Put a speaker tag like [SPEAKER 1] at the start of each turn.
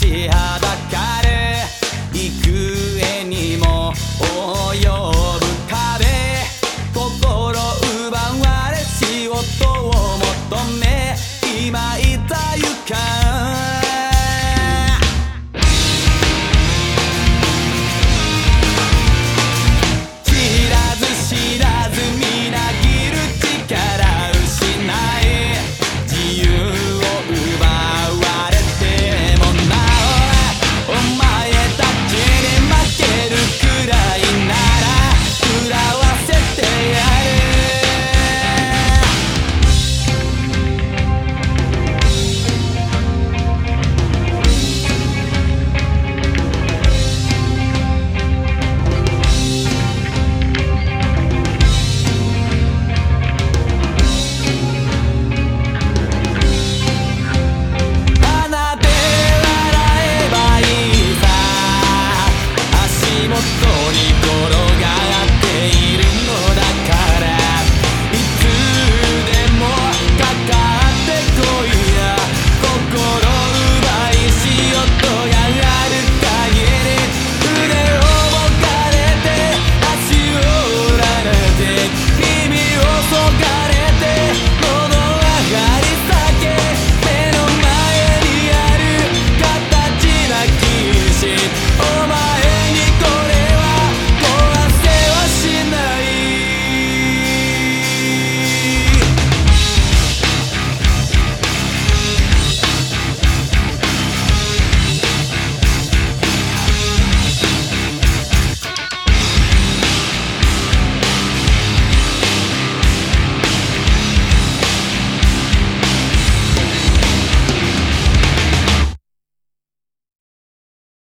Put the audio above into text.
[SPEAKER 1] ちはだか幾重にも及ぶ壁。心奪われ仕事を求め